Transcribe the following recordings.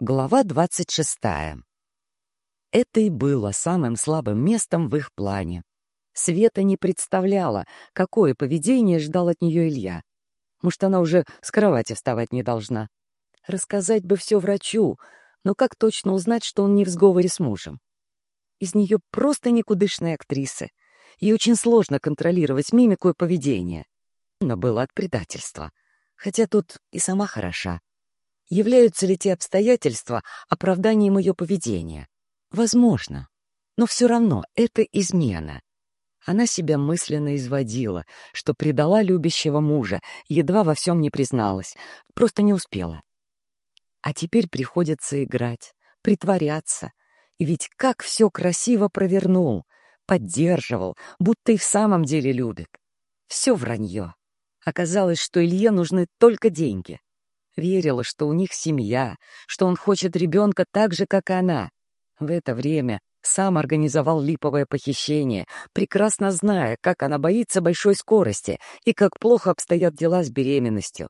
Глава двадцать шестая. Это и было самым слабым местом в их плане. Света не представляла, какое поведение ждал от нее Илья. Может, она уже с кровати вставать не должна. Рассказать бы все врачу, но как точно узнать, что он не в сговоре с мужем? Из нее просто никудышная актриса. Ей очень сложно контролировать мимику и поведение. Но было от предательства. Хотя тут и сама хороша. Являются ли те обстоятельства оправданием ее поведения? Возможно. Но все равно это измена. Она себя мысленно изводила, что предала любящего мужа, едва во всем не призналась, просто не успела. А теперь приходится играть, притворяться. И ведь как все красиво провернул, поддерживал, будто и в самом деле любит. Все вранье. Оказалось, что Илье нужны только деньги. Верила, что у них семья, что он хочет ребенка так же, как она. В это время сам организовал липовое похищение, прекрасно зная, как она боится большой скорости и как плохо обстоят дела с беременностью.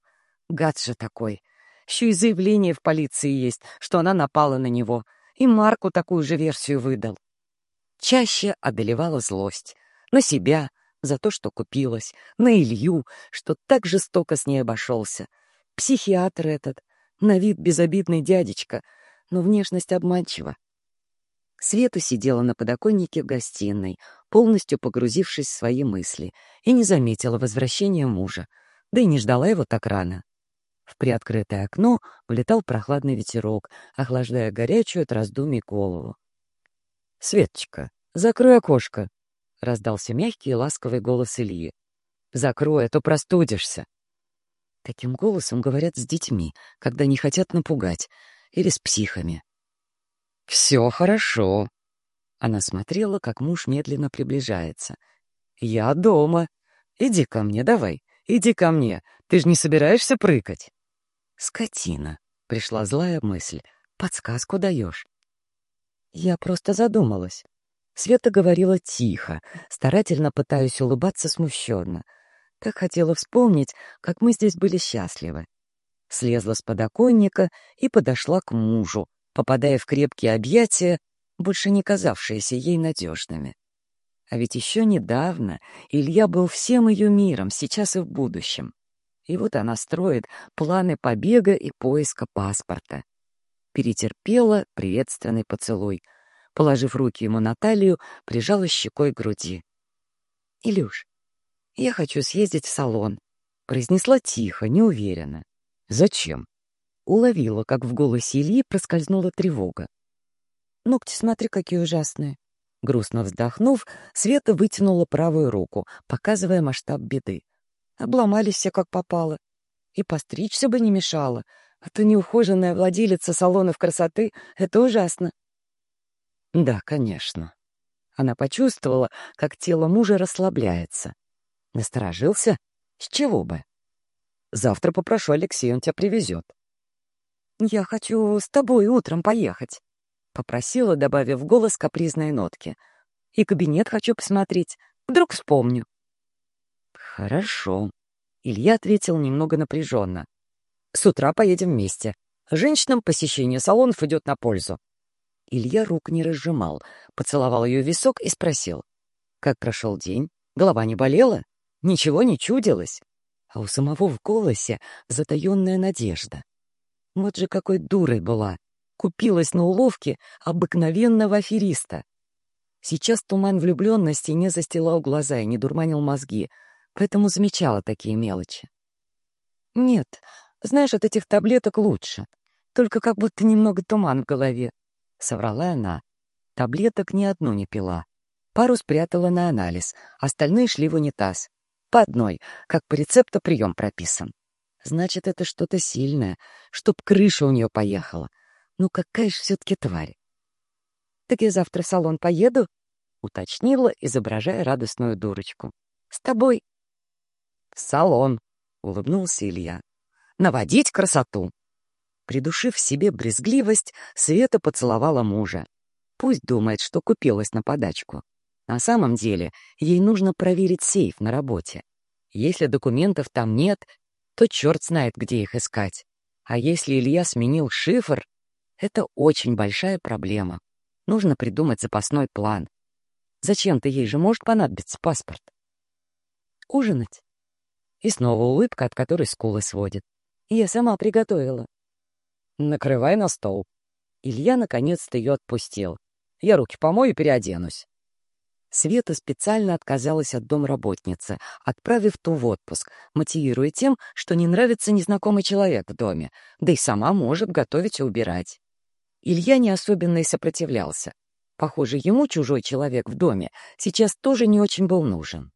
Гад же такой. Еще и заявление в полиции есть, что она напала на него. И Марку такую же версию выдал. Чаще одолевала злость. На себя, за то, что купилась, на Илью, что так жестоко с ней обошелся — Психиатр этот, на вид безобидный дядечка, но внешность обманчива. Света сидела на подоконнике в гостиной, полностью погрузившись в свои мысли, и не заметила возвращения мужа, да и не ждала его так рано. В приоткрытое окно влетал прохладный ветерок, охлаждая горячую от раздумий голову. — Светочка, закрой окошко! — раздался мягкий и ласковый голос Ильи. — Закрой, а то простудишься. Таким голосом говорят с детьми, когда не хотят напугать, или с психами. «Все хорошо». Она смотрела, как муж медленно приближается. «Я дома. Иди ко мне, давай. Иди ко мне. Ты же не собираешься прыгать?» «Скотина», — пришла злая мысль. «Подсказку даешь». Я просто задумалась. Света говорила тихо, старательно пытаясь улыбаться смущенно — так хотела вспомнить, как мы здесь были счастливы. Слезла с подоконника и подошла к мужу, попадая в крепкие объятия, больше не казавшиеся ей надежными. А ведь еще недавно Илья был всем ее миром, сейчас и в будущем. И вот она строит планы побега и поиска паспорта. Перетерпела приветственный поцелуй. Положив руки ему на талию, прижала щекой к груди. «Илюш, «Я хочу съездить в салон», — произнесла тихо, неуверенно. «Зачем?» Уловила, как в голосе Ильи проскользнула тревога. «Ногти, смотри, какие ужасные». Грустно вздохнув, Света вытянула правую руку, показывая масштаб беды. Обломались все, как попало. И постричься бы не мешало, а то неухоженная владелица салонов красоты — это ужасно. Да, конечно. Она почувствовала, как тело мужа расслабляется. Насторожился? С чего бы? Завтра попрошу Алексея, он тебя привезет. «Я хочу с тобой утром поехать», — попросила, добавив голос капризной нотки. «И кабинет хочу посмотреть. Вдруг вспомню». «Хорошо», — Илья ответил немного напряженно. «С утра поедем вместе. Женщинам посещение салонов идет на пользу». Илья рук не разжимал, поцеловал ее висок и спросил. «Как прошел день? Голова не болела?» Ничего не чудилось. А у самого в голосе затаенная надежда. Вот же какой дурой была. Купилась на уловке обыкновенного афериста. Сейчас туман влюбленности не застилал глаза и не дурманил мозги, поэтому замечала такие мелочи. «Нет, знаешь, от этих таблеток лучше. Только как будто немного туман в голове», — соврала она. Таблеток ни одну не пила. Пару спрятала на анализ, остальные шли в унитаз. По одной, как по рецепту прием прописан. Значит, это что-то сильное, чтоб крыша у нее поехала. Ну какая же все-таки тварь. «Так я завтра в салон поеду?» — уточнила, изображая радостную дурочку. «С тобой». «В салон», — улыбнулся Илья. «Наводить красоту». Придушив в себе брезгливость, Света поцеловала мужа. Пусть думает, что купилась на подачку. На самом деле, ей нужно проверить сейф на работе. Если документов там нет, то черт знает, где их искать. А если Илья сменил шифр, Это очень большая проблема. Нужно придумать запасной план. Зачем-то ей же может понадобиться паспорт. Ужинать. И снова улыбка, от которой скулы сводит. Я сама приготовила. Накрывай на стол. Илья наконец-то ее отпустил. Я руки помою и переоденусь. Света специально отказалась от домработницы, отправив ту в отпуск, мотивируя тем, что не нравится незнакомый человек в доме, да и сама может готовить и убирать. Илья не особенно и сопротивлялся. Похоже, ему чужой человек в доме сейчас тоже не очень был нужен.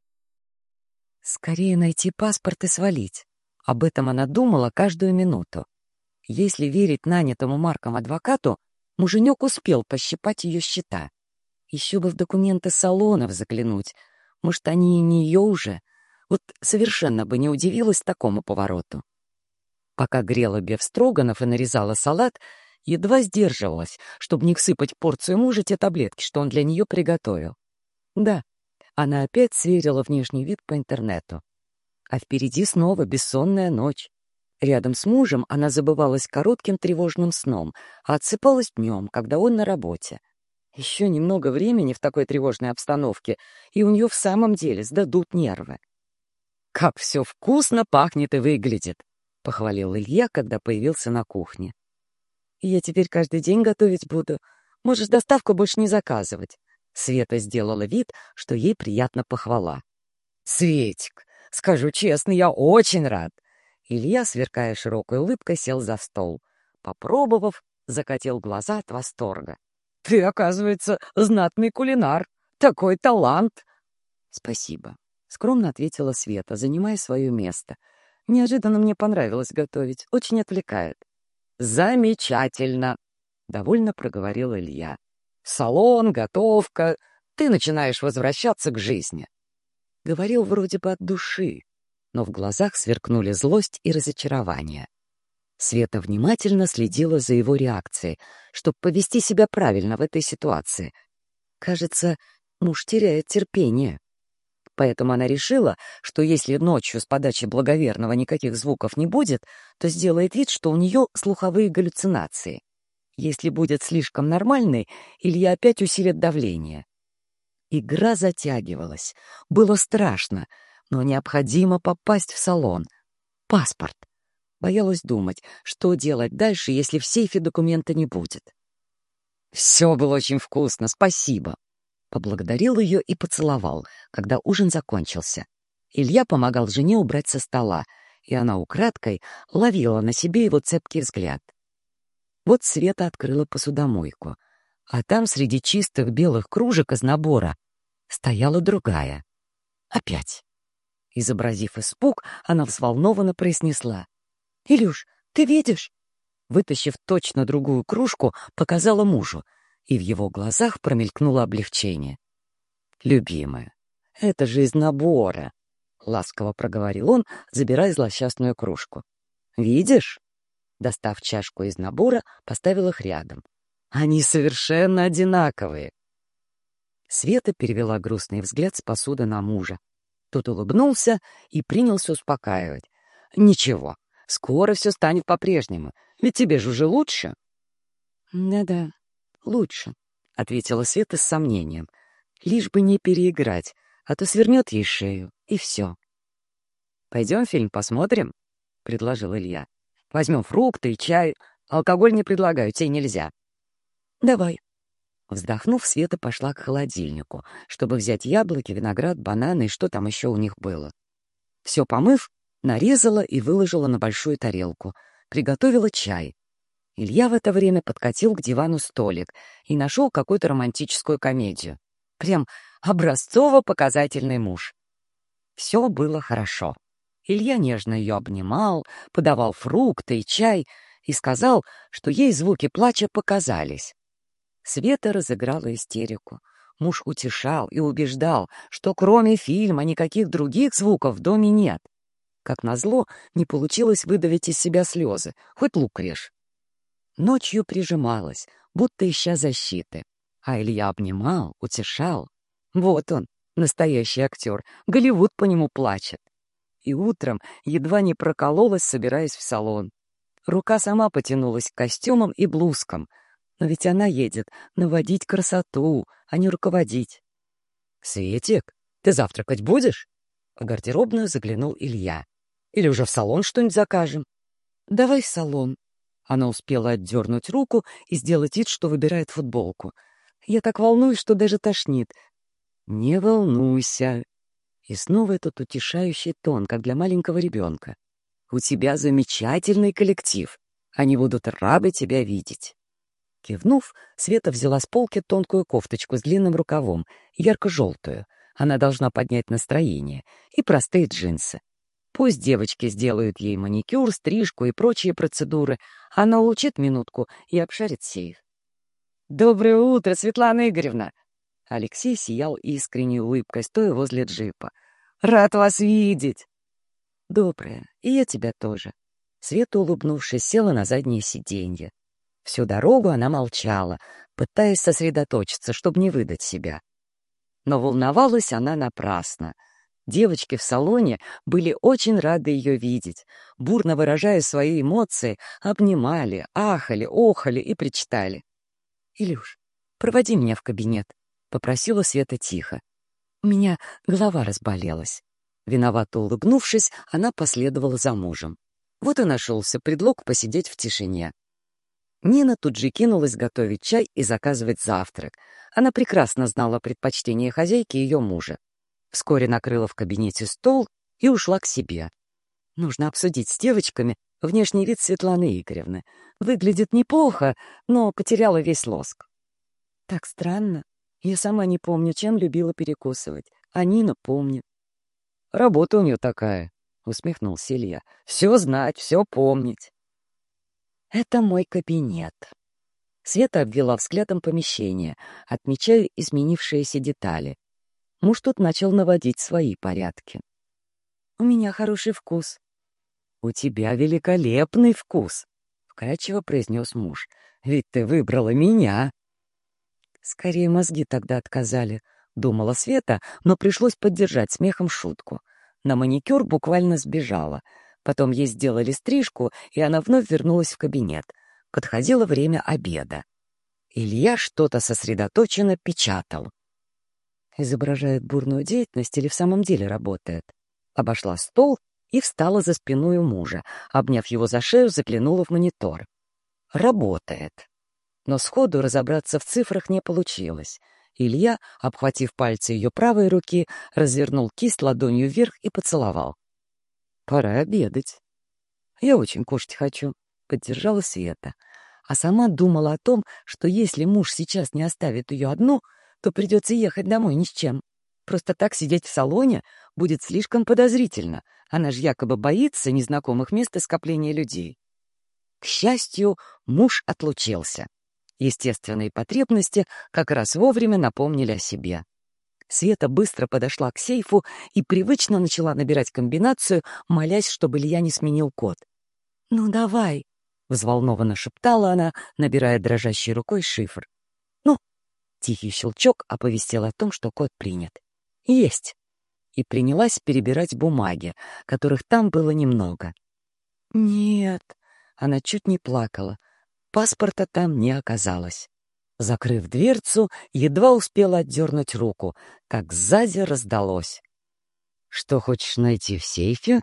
Скорее найти паспорт и свалить. Об этом она думала каждую минуту. Если верить нанятому Марком адвокату, муженек успел пощипать ее счета. Еще бы в документы салонов заглянуть. Может, они и не ее уже? Вот совершенно бы не удивилась такому повороту. Пока грела бефстроганов и нарезала салат, едва сдерживалась, чтобы не всыпать порцию мужа те таблетки, что он для нее приготовил. Да, она опять сверила внешний вид по интернету. А впереди снова бессонная ночь. Рядом с мужем она забывалась коротким тревожным сном, а отсыпалась днем, когда он на работе. Еще немного времени в такой тревожной обстановке, и у нее в самом деле сдадут нервы. «Как все вкусно пахнет и выглядит!» — похвалил Илья, когда появился на кухне. «Я теперь каждый день готовить буду. Можешь доставку больше не заказывать». Света сделала вид, что ей приятна похвала. «Светик, скажу честно, я очень рад!» Илья, сверкая широкой улыбкой, сел за стол. Попробовав, закатил глаза от восторга. Ты, оказывается, знатный кулинар. Такой талант. Спасибо. Скромно ответила Света, занимая свое место. Неожиданно мне понравилось готовить. Очень отвлекает. Замечательно. Довольно проговорил Илья. Салон, готовка. Ты начинаешь возвращаться к жизни. Говорил вроде бы от души, но в глазах сверкнули злость и разочарование. Света внимательно следила за его реакцией, чтобы повести себя правильно в этой ситуации. Кажется, муж теряет терпение. Поэтому она решила, что если ночью с подачи благоверного никаких звуков не будет, то сделает вид, что у нее слуховые галлюцинации. Если будет слишком нормальный, Илья опять усилит давление. Игра затягивалась. Было страшно, но необходимо попасть в салон. Паспорт. Боялась думать, что делать дальше, если в сейфе документа не будет. «Все было очень вкусно, спасибо!» Поблагодарил ее и поцеловал, когда ужин закончился. Илья помогал жене убрать со стола, и она украдкой ловила на себе его цепкий взгляд. Вот Света открыла посудомойку, а там среди чистых белых кружек из набора стояла другая. Опять. Изобразив испуг, она взволнованно произнесла. «Илюш, ты видишь?» Вытащив точно другую кружку, показала мужу, и в его глазах промелькнуло облегчение. «Любимая, это же из набора!» — ласково проговорил он, забирая злосчастную кружку. «Видишь?» Достав чашку из набора, поставил их рядом. «Они совершенно одинаковые!» Света перевела грустный взгляд с посуды на мужа. Тот улыбнулся и принялся успокаивать. «Ничего, Скоро все станет по-прежнему. Ведь тебе же уже лучше. Да-да, лучше, — ответила Света с сомнением. Лишь бы не переиграть, а то свернет ей шею, и все. Пойдем фильм посмотрим, — предложил Илья. Возьмем фрукты и чай. Алкоголь не предлагаю, тебе нельзя. Давай. Вздохнув, Света пошла к холодильнику, чтобы взять яблоки, виноград, бананы и что там еще у них было. Все помыв, Нарезала и выложила на большую тарелку. Приготовила чай. Илья в это время подкатил к дивану столик и нашел какую-то романтическую комедию. Прям образцово-показательный муж. Все было хорошо. Илья нежно ее обнимал, подавал фрукты и чай и сказал, что ей звуки плача показались. Света разыграла истерику. Муж утешал и убеждал, что кроме фильма никаких других звуков в доме нет. Как назло, не получилось выдавить из себя слезы, хоть лук режь. Ночью прижималась, будто ища защиты. А Илья обнимал, утешал. Вот он, настоящий актер, Голливуд по нему плачет. И утром едва не прокололась, собираясь в салон. Рука сама потянулась к костюмам и блузкам. Но ведь она едет наводить красоту, а не руководить. «Светик, ты завтракать будешь?» В гардеробную заглянул Илья. «Или уже в салон что-нибудь закажем?» «Давай в салон». Она успела отдернуть руку и сделать вид, что выбирает футболку. «Я так волнуюсь, что даже тошнит». «Не волнуйся». И снова этот утешающий тон, как для маленького ребенка. «У тебя замечательный коллектив. Они будут рады тебя видеть». Кивнув, Света взяла с полки тонкую кофточку с длинным рукавом, ярко-желтую — она должна поднять настроение. И простые джинсы. Пусть девочки сделают ей маникюр, стрижку и прочие процедуры. Она улучит минутку и обшарит сейф. «Доброе утро, Светлана Игоревна!» Алексей сиял искренней улыбкой, стоя возле джипа. «Рад вас видеть!» «Доброе, и я тебя тоже». Света, улыбнувшись, села на заднее сиденье. Всю дорогу она молчала, пытаясь сосредоточиться, чтобы не выдать себя. Но волновалась она напрасно. Девочки в салоне были очень рады ее видеть. Бурно выражая свои эмоции, обнимали, ахали, охали и причитали. «Илюш, проводи меня в кабинет», — попросила Света тихо. У меня голова разболелась. Виновато улыбнувшись, она последовала за мужем. Вот и нашелся предлог посидеть в тишине. Нина тут же кинулась готовить чай и заказывать завтрак. Она прекрасно знала предпочтения хозяйки и ее мужа. Вскоре накрыла в кабинете стол и ушла к себе. Нужно обсудить с девочками внешний вид Светланы Игоревны. Выглядит неплохо, но потеряла весь лоск. Так странно. Я сама не помню, чем любила перекусывать. А Нина помнит. «Работа у нее такая», — усмехнулся Илья. «Все знать, все помнить». Это мой кабинет. Света обвела взглядом помещение, отмечая изменившиеся детали. Муж тут начал наводить свои порядки. «У меня хороший вкус». «У тебя великолепный вкус», — вкрадчиво произнес муж. «Ведь ты выбрала меня». «Скорее мозги тогда отказали», — думала Света, но пришлось поддержать смехом шутку. На маникюр буквально сбежала — Потом ей сделали стрижку, и она вновь вернулась в кабинет. Подходило время обеда. Илья что-то сосредоточенно печатал. Изображает бурную деятельность или в самом деле работает? Обошла стол и встала за спиной у мужа, обняв его за шею, заглянула в монитор. Работает. Но сходу разобраться в цифрах не получилось. Илья, обхватив пальцы ее правой руки, развернул кисть ладонью вверх и поцеловал. Пора обедать. Я очень кушать хочу, поддержала Света. А сама думала о том, что если муж сейчас не оставит ее одну, то придется ехать домой ни с чем. Просто так сидеть в салоне будет слишком подозрительно. Она же якобы боится незнакомых мест и скопления людей. К счастью, муж отлучился. Естественные потребности как раз вовремя напомнили о себе. Света быстро подошла к сейфу и привычно начала набирать комбинацию, молясь, чтобы Илья не сменил код. «Ну, давай!» — взволнованно шептала она, набирая дрожащей рукой шифр. Тихий щелчок оповестил о том, что код принят. «Есть!» И принялась перебирать бумаги, которых там было немного. «Нет!» — она чуть не плакала. Паспорта там не оказалось. Закрыв дверцу, едва успела отдернуть руку, как сзади раздалось. «Что хочешь найти в сейфе?»